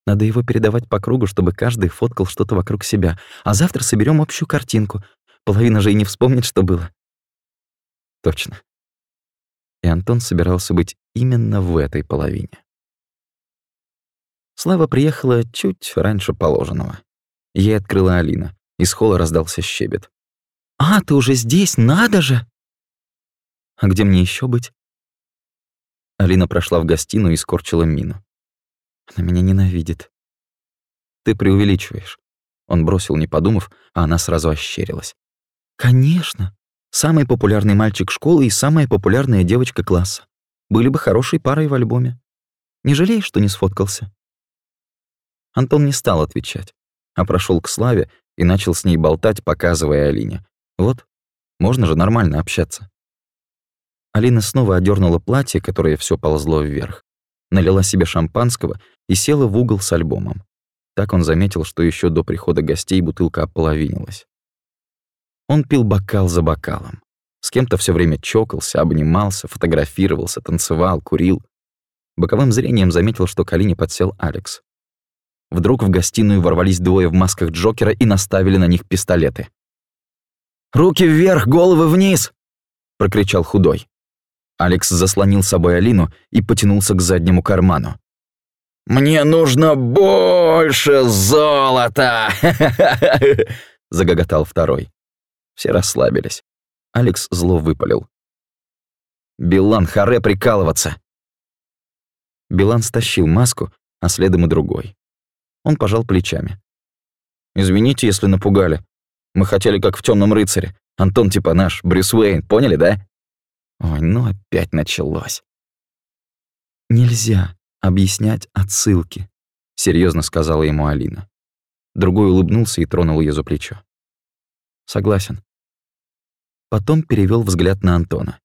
Надо его передавать по кругу, чтобы каждый фоткал что-то вокруг себя. А завтра соберем общую картинку. Половина же и не вспомнит, что было. Точно. И Антон собирался быть именно в этой половине. Слава приехала чуть раньше положенного. Ей открыла Алина. Из холла раздался щебет. «А, ты уже здесь? Надо же!» «А где мне еще быть?» Алина прошла в гостиную и скорчила мину. Она меня ненавидит. Ты преувеличиваешь. Он бросил, не подумав, а она сразу ощерилась. «Конечно. Самый популярный мальчик школы и самая популярная девочка класса. Были бы хорошей парой в альбоме. Не жалеешь, что не сфоткался?» Антон не стал отвечать, а прошел к Славе и начал с ней болтать, показывая Алине. «Вот, можно же нормально общаться». Алина снова одернула платье, которое все ползло вверх, налила себе шампанского и села в угол с альбомом. Так он заметил, что еще до прихода гостей бутылка ополовинилась. Он пил бокал за бокалом. С кем-то все время чокался, обнимался, фотографировался, танцевал, курил. Боковым зрением заметил, что к Алине подсел Алекс. Вдруг в гостиную ворвались двое в масках Джокера и наставили на них пистолеты. «Руки вверх, головы вниз!» — прокричал худой. Алекс заслонил собой Алину и потянулся к заднему карману. «Мне нужно больше золота!» — загоготал второй. Все расслабились. Алекс зло выпалил. «Билан, харе прикалываться!» Билан стащил маску, а следом и другой. Он пожал плечами. «Извините, если напугали. Мы хотели как в темном рыцаре. Антон типа наш, Брюс Уэйн, поняли, да?» Ой, ну опять началось. «Нельзя объяснять отсылки», — серьезно сказала ему Алина. Другой улыбнулся и тронул ее за плечо. «Согласен». Потом перевел взгляд на Антона.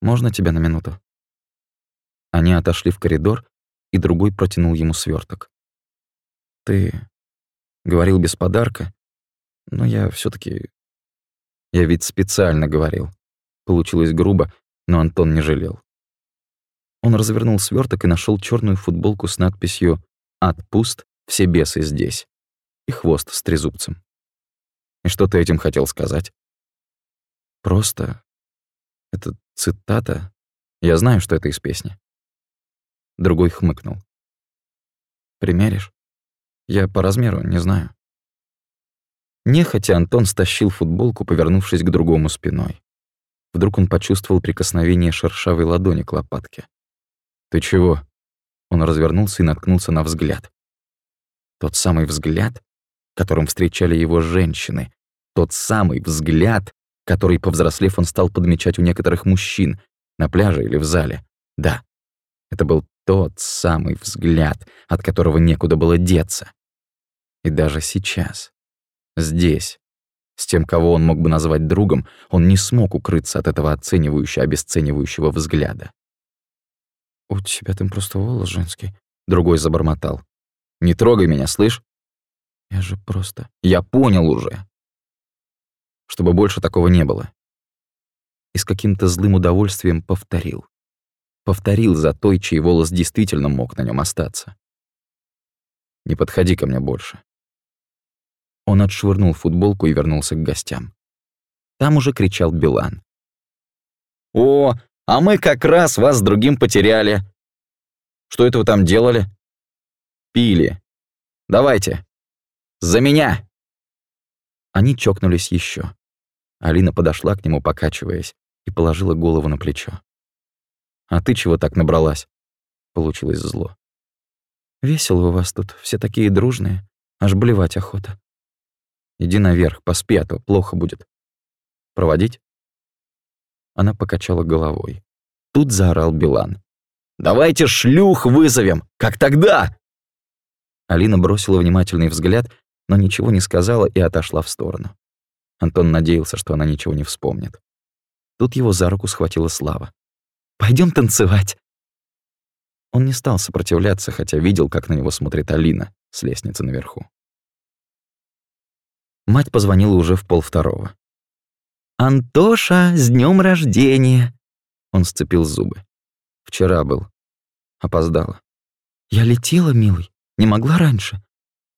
«Можно тебя на минуту?» Они отошли в коридор, и другой протянул ему сверток. «Ты говорил без подарка, но я все таки Я ведь специально говорил. Получилось грубо, но Антон не жалел. Он развернул сверток и нашел черную футболку с надписью «Отпуст, все бесы здесь» и хвост с трезубцем. И что ты этим хотел сказать? Просто... Это цитата. Я знаю, что это из песни. Другой хмыкнул. Примеришь? Я по размеру не знаю. Нехотя Антон стащил футболку, повернувшись к другому спиной. Вдруг он почувствовал прикосновение шершавой ладони к лопатке. «Ты чего?» Он развернулся и наткнулся на взгляд. Тот самый взгляд, которым встречали его женщины. Тот самый взгляд, который, повзрослев, он стал подмечать у некоторых мужчин на пляже или в зале. Да, это был тот самый взгляд, от которого некуда было деться. И даже сейчас, здесь, с тем, кого он мог бы назвать другом, он не смог укрыться от этого оценивающего, обесценивающего взгляда. «У тебя там просто волос женский», — другой забормотал. «Не трогай меня, слышь?» «Я же просто...» «Я понял уже!» Чтобы больше такого не было. И с каким-то злым удовольствием повторил. Повторил за той, чей волос действительно мог на нем остаться. «Не подходи ко мне больше. Он отшвырнул футболку и вернулся к гостям. Там уже кричал Билан. «О, а мы как раз вас с другим потеряли. Что это вы там делали?» «Пили. Давайте. За меня!» Они чокнулись еще. Алина подошла к нему, покачиваясь, и положила голову на плечо. «А ты чего так набралась?» Получилось зло. «Весело у вас тут, все такие дружные, аж блевать охота. Иди наверх, поспи, а то плохо будет. Проводить? Она покачала головой. Тут заорал Билан. «Давайте шлюх вызовем, как тогда!» Алина бросила внимательный взгляд, но ничего не сказала и отошла в сторону. Антон надеялся, что она ничего не вспомнит. Тут его за руку схватила Слава. Пойдем танцевать!» Он не стал сопротивляться, хотя видел, как на него смотрит Алина с лестницы наверху. Мать позвонила уже в полвторого. «Антоша, с днем рождения!» Он сцепил зубы. «Вчера был. Опоздала». «Я летела, милый, не могла раньше.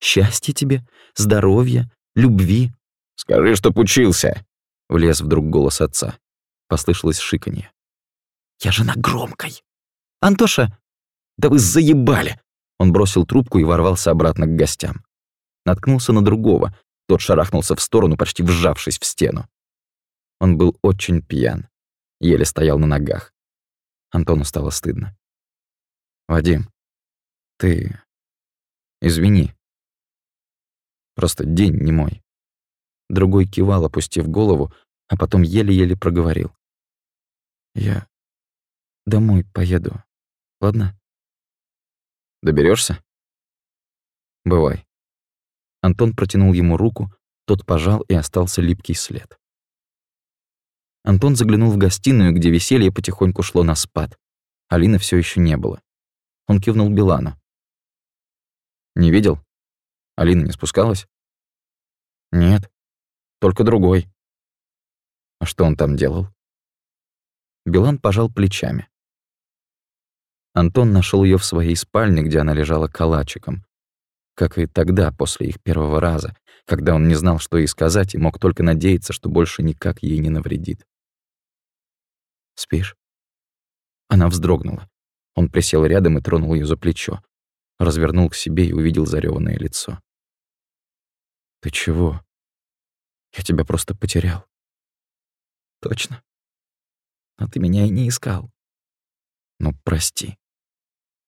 Счастья тебе, здоровья, любви». «Скажи, чтоб учился!» Влез вдруг голос отца. Послышалось шиканье. «Я же на громкой!» «Антоша!» «Да вы заебали!» Он бросил трубку и ворвался обратно к гостям. Наткнулся на другого, тот шарахнулся в сторону, почти вжавшись в стену. Он был очень пьян, еле стоял на ногах. Антону стало стыдно. «Вадим, ты... извини». Просто день не мой. Другой кивал, опустив голову, а потом еле-еле проговорил. Я домой поеду. Ладно? Доберешься? Бывай. Антон протянул ему руку, тот пожал и остался липкий след. Антон заглянул в гостиную, где веселье потихоньку шло на спад. Алины все еще не было. Он кивнул Билану. «Не видел? Алина не спускалась?» «Нет, только другой». «А что он там делал?» Билан пожал плечами. Антон нашел ее в своей спальне, где она лежала калачиком. Как и тогда, после их первого раза, когда он не знал, что ей сказать, и мог только надеяться, что больше никак ей не навредит. «Спишь?» Она вздрогнула. Он присел рядом и тронул ее за плечо. Развернул к себе и увидел зареванное лицо. «Ты чего? Я тебя просто потерял». «Точно? Но ты меня и не искал». «Ну, прости.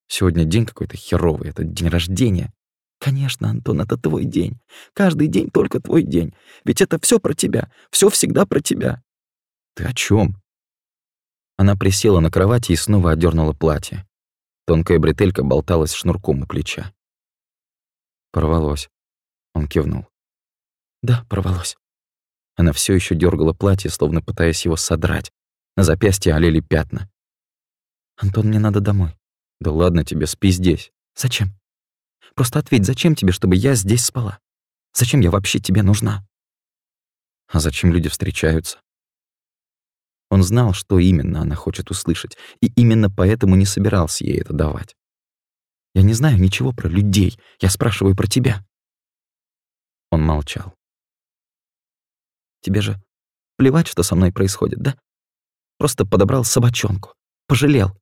Сегодня день какой-то херовый, это день рождения». «Конечно, Антон, это твой день. Каждый день только твой день. Ведь это все про тебя, все всегда про тебя». «Ты о чем? Она присела на кровати и снова одернула платье. Тонкая бретелька болталась шнурком у плеча. Порвалось. Он кивнул. Да, порвалось. Она все еще дергала платье, словно пытаясь его содрать. На запястье олели пятна. «Антон, мне надо домой». «Да ладно тебе, спи здесь». «Зачем? Просто ответь, зачем тебе, чтобы я здесь спала? Зачем я вообще тебе нужна?» «А зачем люди встречаются? Он знал, что именно она хочет услышать, и именно поэтому не собирался ей это давать. «Я не знаю ничего про людей, я спрашиваю про тебя». Он молчал. «Тебе же плевать, что со мной происходит, да? Просто подобрал собачонку, пожалел.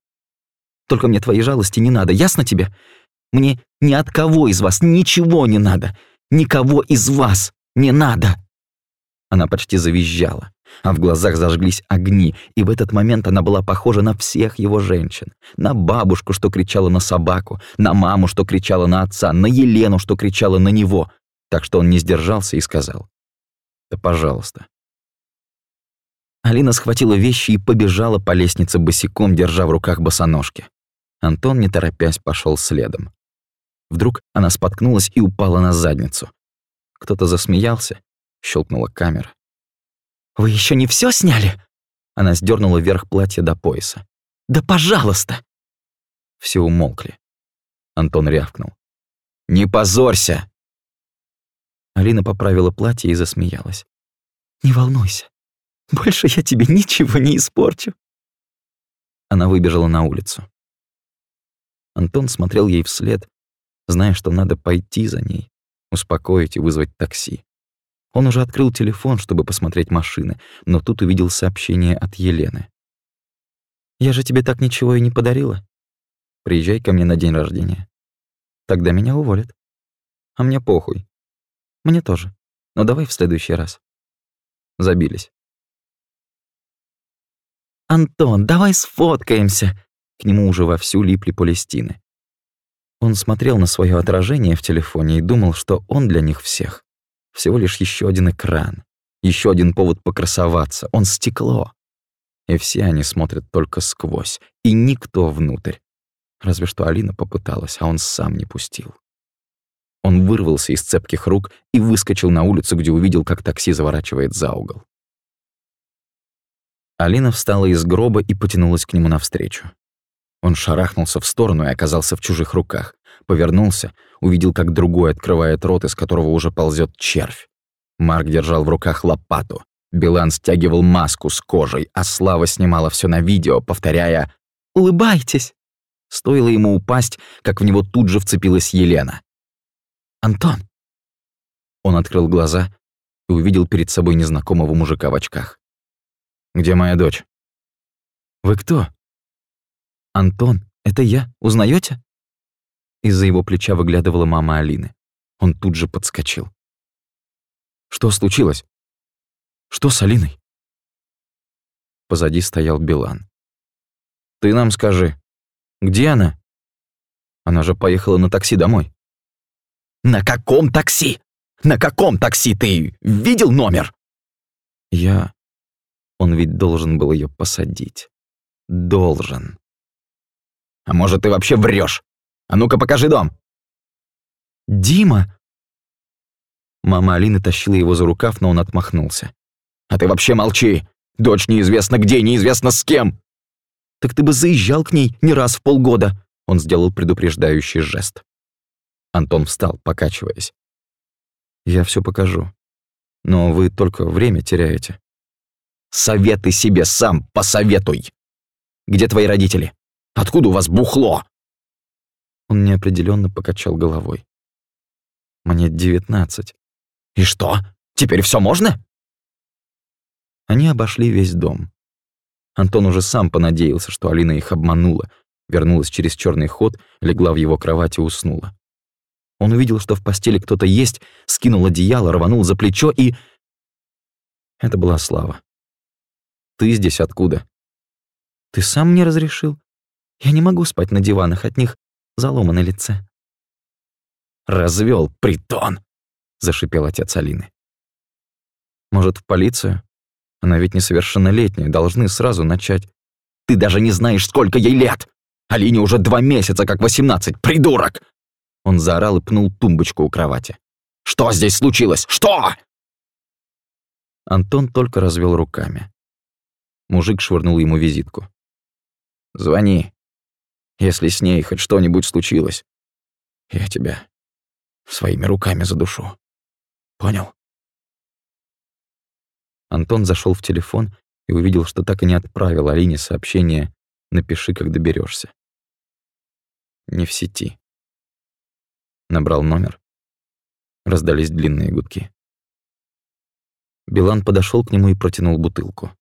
Только мне твоей жалости не надо, ясно тебе? Мне ни от кого из вас ничего не надо, никого из вас не надо». Она почти завизжала а в глазах зажглись огни, и в этот момент она была похожа на всех его женщин. На бабушку, что кричала на собаку, на маму, что кричала на отца, на Елену, что кричала на него. Так что он не сдержался и сказал. «Да пожалуйста». Алина схватила вещи и побежала по лестнице босиком, держа в руках босоножки. Антон, не торопясь, пошел следом. Вдруг она споткнулась и упала на задницу. Кто-то засмеялся, щелкнула камера. «Вы еще не все сняли?» Она сдернула вверх платье до пояса. «Да пожалуйста!» Все умолкли. Антон рявкнул. «Не позорься!» Алина поправила платье и засмеялась. «Не волнуйся. Больше я тебе ничего не испорчу». Она выбежала на улицу. Антон смотрел ей вслед, зная, что надо пойти за ней, успокоить и вызвать такси. Он уже открыл телефон, чтобы посмотреть машины, но тут увидел сообщение от Елены. «Я же тебе так ничего и не подарила. Приезжай ко мне на день рождения. Тогда меня уволят. А мне похуй. Мне тоже. Но давай в следующий раз». Забились. «Антон, давай сфоткаемся!» К нему уже вовсю липли Палестины. Он смотрел на свое отражение в телефоне и думал, что он для них всех. Всего лишь еще один экран, еще один повод покрасоваться. Он стекло. И все они смотрят только сквозь, и никто внутрь. Разве что Алина попыталась, а он сам не пустил. Он вырвался из цепких рук и выскочил на улицу, где увидел, как такси заворачивает за угол. Алина встала из гроба и потянулась к нему навстречу. Он шарахнулся в сторону и оказался в чужих руках. Повернулся, увидел, как другой открывает рот, из которого уже ползет червь. Марк держал в руках лопату. Билан стягивал маску с кожей, а Слава снимала все на видео, повторяя «Улыбайтесь!». Стоило ему упасть, как в него тут же вцепилась Елена. «Антон!» Он открыл глаза и увидел перед собой незнакомого мужика в очках. «Где моя дочь?» «Вы кто?» «Антон, это я. Узнаете? Из-за его плеча выглядывала мама Алины. Он тут же подскочил. «Что случилось? Что с Алиной?» Позади стоял Билан. «Ты нам скажи, где она?» Она же поехала на такси домой. «На каком такси? На каком такси ты видел номер?» «Я...» Он ведь должен был ее посадить. Должен. «А может, ты вообще врешь? А ну-ка покажи дом!» «Дима!» Мама Алины тащила его за рукав, но он отмахнулся. «А ты вообще молчи! Дочь неизвестно где, неизвестно с кем!» «Так ты бы заезжал к ней не раз в полгода!» Он сделал предупреждающий жест. Антон встал, покачиваясь. «Я все покажу. Но вы только время теряете». «Советы себе сам посоветуй! Где твои родители? Откуда у вас бухло?» Он неопределенно покачал головой. «Мне девятнадцать». «И что, теперь все можно?» Они обошли весь дом. Антон уже сам понадеялся, что Алина их обманула, вернулась через черный ход, легла в его кровать и уснула. Он увидел, что в постели кто-то есть, скинул одеяло, рванул за плечо и... Это была Слава. «Ты здесь откуда?» «Ты сам мне разрешил. Я не могу спать на диванах, от них залома на лице». «Развёл притон!» — зашипел отец Алины. «Может, в полицию? Она ведь несовершеннолетняя, должны сразу начать». «Ты даже не знаешь, сколько ей лет! Алине уже два месяца, как восемнадцать, придурок!» Он заорал и пнул тумбочку у кровати. «Что здесь случилось? Что?» Антон только развел руками. Мужик швырнул ему визитку. «Звони, если с ней хоть что-нибудь случилось. Я тебя своими руками задушу. Понял?» Антон зашел в телефон и увидел, что так и не отправил Алине сообщение «Напиши, как доберешься. Не в сети. Набрал номер. Раздались длинные гудки. Билан подошел к нему и протянул бутылку.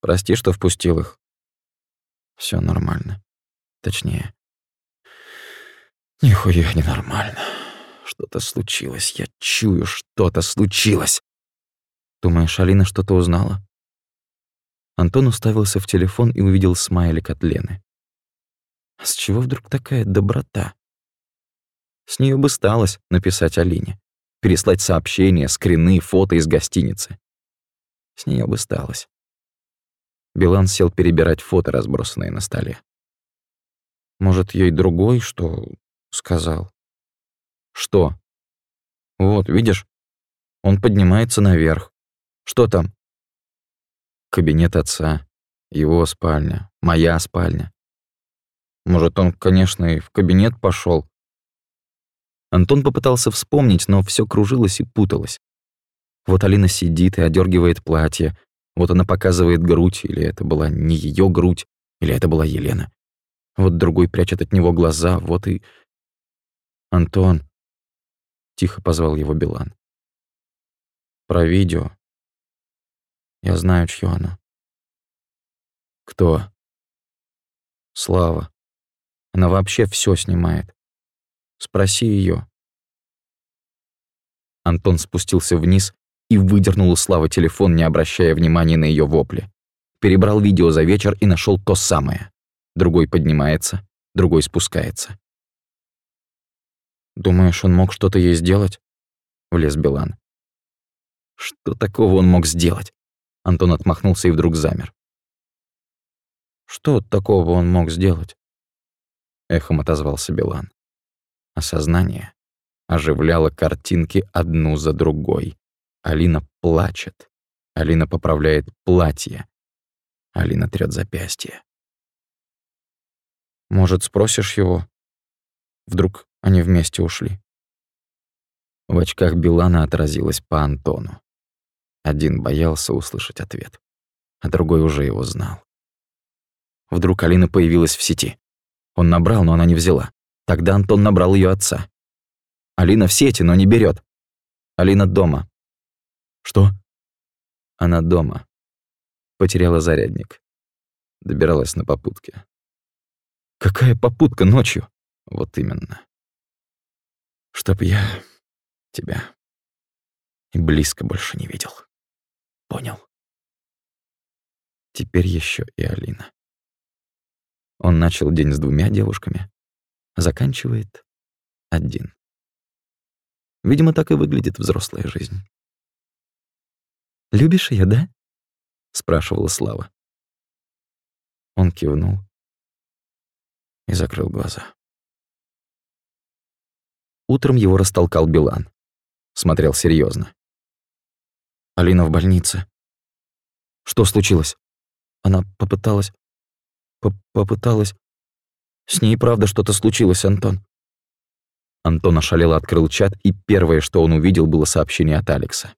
«Прости, что впустил их. Все нормально. Точнее, нихуя не нормально. Что-то случилось. Я чую, что-то случилось. Думаешь, Алина что-то узнала?» Антон уставился в телефон и увидел смайлик от Лены. «С чего вдруг такая доброта?» С нее бы сталось написать Алине, переслать сообщения, скрины, фото из гостиницы. С нее бы сталось. Билан сел перебирать фото, разбросанные на столе. Может, ей другой что сказал? Что? Вот, видишь? Он поднимается наверх. Что там? Кабинет отца, его спальня, моя спальня. Может, он, конечно, и в кабинет пошел, Антон попытался вспомнить, но все кружилось и путалось. Вот Алина сидит и одергивает платье, вот она показывает грудь, или это была не ее грудь, или это была Елена. Вот другой прячет от него глаза, вот и... «Антон!» — тихо позвал его Билан. «Про видео. Я знаю, чье оно». «Кто?» «Слава. Она вообще все снимает. Спроси ее. Антон спустился вниз и выдернул у Славы телефон, не обращая внимания на ее вопли. Перебрал видео за вечер и нашел то самое. Другой поднимается, другой спускается. «Думаешь, он мог что-то ей сделать?» — влез Билан. «Что такого он мог сделать?» Антон отмахнулся и вдруг замер. «Что такого он мог сделать?» Эхом отозвался Билан. Осознание оживляло картинки одну за другой. Алина плачет. Алина поправляет платье. Алина трёт запястье. «Может, спросишь его?» Вдруг они вместе ушли. В очках Билана отразилось по Антону. Один боялся услышать ответ, а другой уже его знал. Вдруг Алина появилась в сети. Он набрал, но она не взяла. Тогда Антон набрал ее отца. Алина в сети, но не берет. Алина дома. Что? Она дома. Потеряла зарядник. Добиралась на попутке. Какая попутка ночью? Вот именно. Чтоб я тебя близко больше не видел. Понял? Теперь еще и Алина. Он начал день с двумя девушками, заканчивает один. Видимо, так и выглядит взрослая жизнь. «Любишь ее, да?» — спрашивала Слава. Он кивнул и закрыл глаза. Утром его растолкал Билан. Смотрел серьезно. Алина в больнице. Что случилось? Она попыталась... П попыталась... С ней правда что-то случилось, Антон. Антон ошалело открыл чат, и первое, что он увидел, было сообщение от Алекса.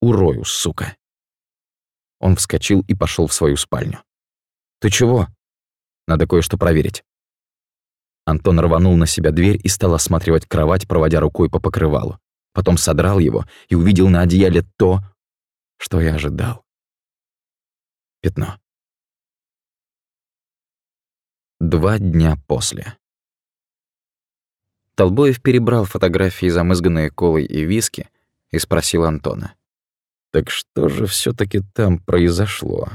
«Урою, сука!» Он вскочил и пошел в свою спальню. «Ты чего?» «Надо кое-что проверить». Антон рванул на себя дверь и стал осматривать кровать, проводя рукой по покрывалу. Потом содрал его и увидел на одеяле то, что я ожидал. Пятно. Два дня после. Толбоев перебрал фотографии, замызганные колой и виски, и спросил Антона. «Так что же все таки там произошло?»